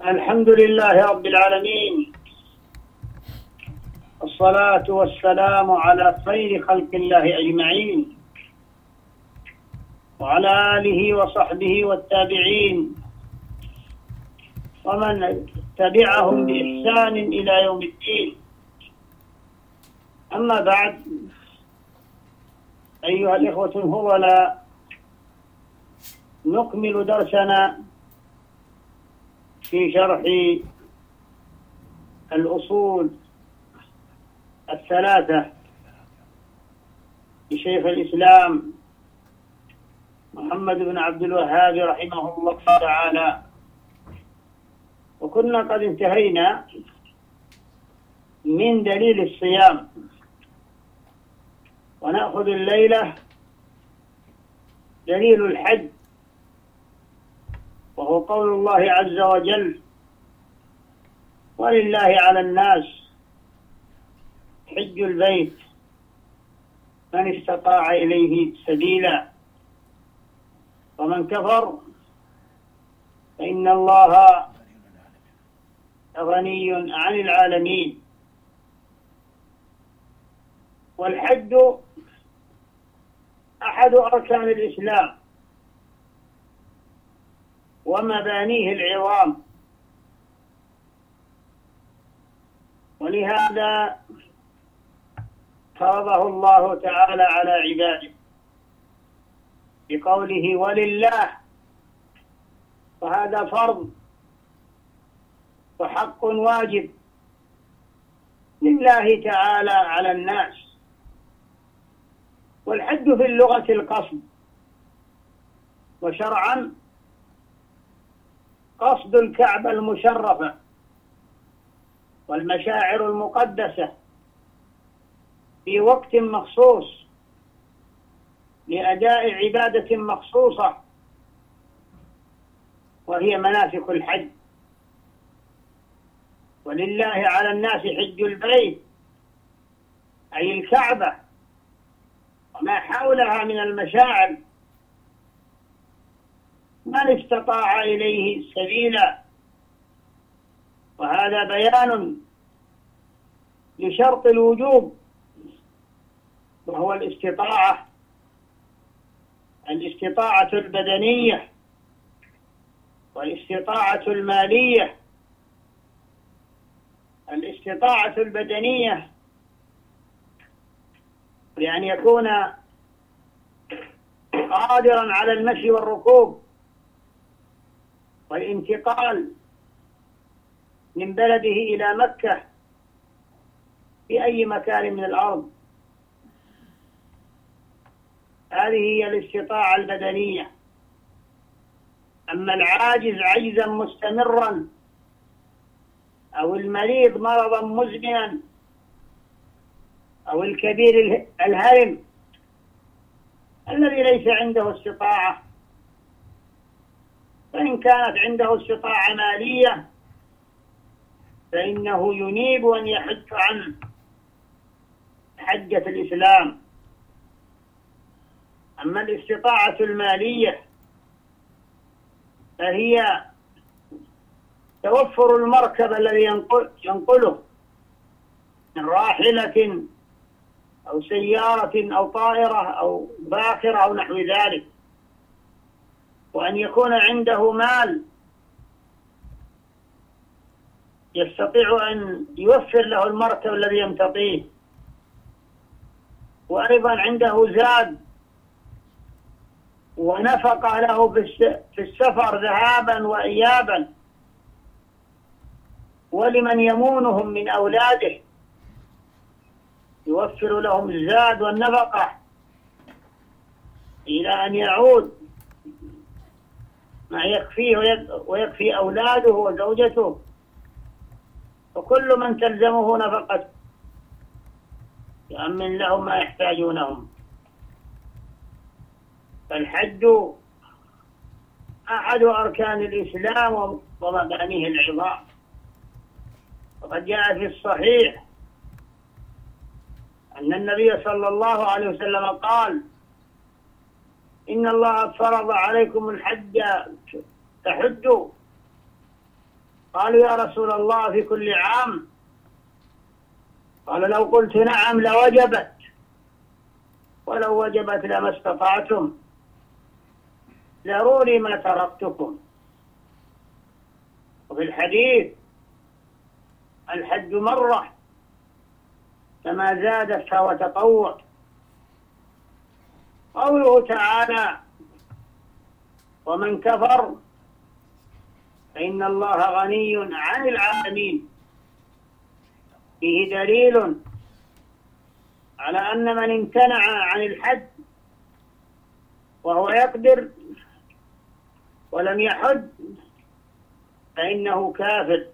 الحمد لله رب العالمين. الصلاة والسلام على خير خلق الله أجمعين. وعلى آله وصحبه والتابعين. ومن تبعهم بإحسان إلى يوم الدين. أما بعد أيها الإخوة الفضلاء نكمل درسنا في شرح الأصول الثلاثة لشيخ الإسلام محمد بن عبد الوهاب رحمه الله تعالى. وكنا قد انتهينا من دليل الصيام. ونأخذ الليلة دليل الحج. وهو قول الله عز وجل ولله على الناس حج البيت من استطاع إليه سبيلا ومن كفر فإن الله غني عن العالمين والحج أحد أركان الإسلام ومبانيه العظام. ولهذا فرضه الله تعالى على عباده بقوله ولله فهذا فرض وحق واجب لله تعالى على الناس. والحج في اللغة القصد وشرعا قصد الكعبة المشرفة والمشاعر المقدسة في وقت مخصوص لأداء عبادة مخصوصة وهي مناسك الحج. ولله على الناس حج البيت أي الكعبة وما حولها من المشاعر من استطاع إليه سبيلا وهذا بيان لشرط الوجوب وهو الاستطاعة الاستطاعة البدنية والاستطاعة المالية الاستطاعة البدنية. بأن يكون قادرا على المشي والركوب. والانتقال من بلده إلى مكة في أي مكان من الأرض. هذه هي الاستطاعة البدنية. أما العاجز عجزا مستمرا أو المريض مرضا مزمنا أو الكبير الهرم الذي ليس عنده استطاعة فإن كانت عنده استطاعة مالية فإنه ينيب أن يحج عن حجة الإسلام. أما الاستطاعة المالية فهي توفر المركب الذي ينقل ينقله من راحلة أو سيارة أو طائرة أو باخرة أو نحو ذلك. وأن يكون عنده مال يستطيع أن يوفر له المركب الذي يمتطيه وأيضا عنده زاد ونفقة له في السفر ذهابا وإيابا. ولمن يمونهم من أولاده يوفر لهم الزاد والنفقة إلى أن يعود. ما يكفيه ويكفي أولاده وزوجته. وكل من تلزمه نفقته. يأمن لهم ما يحتاجونهم. فالحج أحد أركان الإسلام ومبانيه العظام. وقد جاء في الصحيح أن النبي صلى الله عليه وسلم قال إن الله فرض عليكم الحج. تحجوا قالوا يا رسول الله في كل عام. قال لو قلت نعم لوجبت. ولو وجبت لما استطعتم. ضروري ما تركتكم. وفي الحديث الحج مرة. كما زادت فهو تطوع. قوله تعالى ومن كفر فإن الله غني عن العالمين. فيه دليل على أن من امتنع عن الحج وهو يقدر ولم يحج فإنه كافر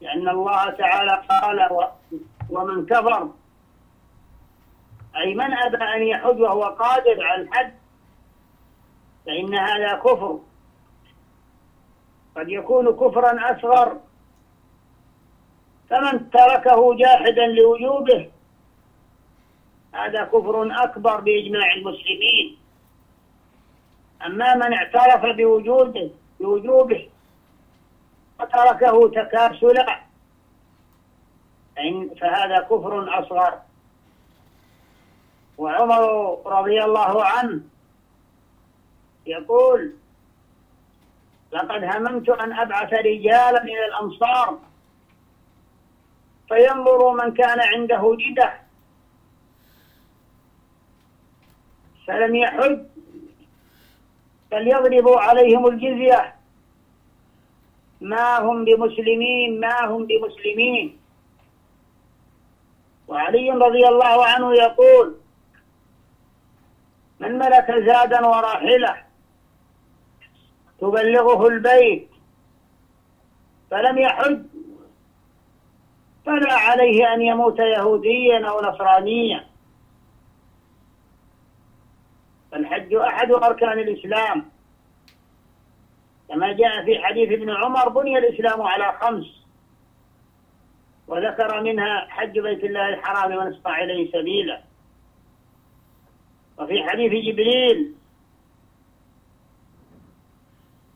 لأن الله تعالى قال ومن كفر أي من أبى أن يحج وهو قادر على الحج فإن هذا كفر. قد يكون كفرا أصغر. فمن تركه جاحدا لوجوبه هذا كفر أكبر بإجماع المسلمين. أما من اعترف بوجوده بوجوبه وتركه تكاسلا فهذا كفر أصغر. وعمر رضي الله عنه يقول لقد هممت أن أبعث رجالا إلى الأمصار فينظروا من كان عنده جدة. فلم يحج فليضربوا عليهم الجزية. ما هم بمسلمين ما هم بمسلمين؟ وعلي رضي الله عنه يقول من ملك زادا وراحلة. تبلغه البيت. فلم يحج. فلا عليه أن يموت يهوديا أو نصرانيا. فالحج أحد أركان الإسلام. كما جاء في حديث ابن عمر بني الإسلام على خمس. وذكر منها حج بيت الله الحرام من إليه سبيلا. وفي حديث جبريل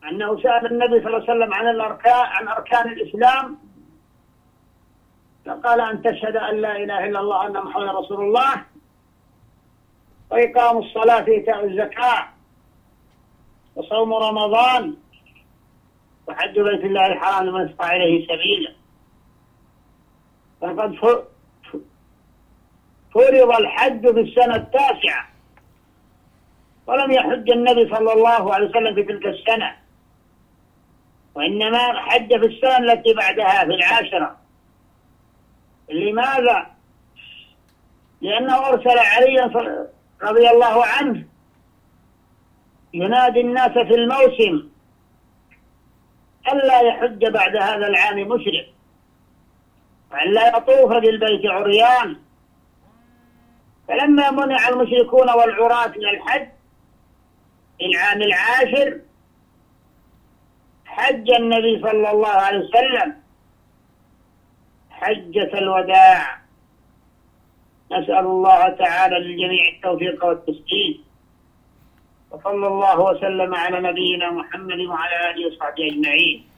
أنه سأل النبي صلى الله عليه وسلم عن الأركان عن أركان الإسلام فقال أن تشهد أن لا إله إلا الله أن محمد رسول الله وإقام الصلاة وإيتاء الزكاة وصوم رمضان وحج بيت الله الحرام لمن استطاع إليه سبيلا. فقد فرض الحج في السنة التاسعة. ولم يحج النبي صلى الله عليه وسلم في تلك السنة. وإنما حج في السنة التي بعدها في العاشرة. لماذا؟ لأنه أرسل عليا رضي الله عنه ينادي الناس في الموسم ألا يحج بعد هذا العام مشرك. وأن لا يطوف بالبيت عريان. فلما منع المشركون والعراة من الحج في العام العاشر حج النبي صلى الله عليه وسلم. حجة الوداع. نسأل الله تعالى للجميع التوفيق والتسديد وصلى الله وسلم على نبينا محمد وعلى آله وصحبه أجمعين.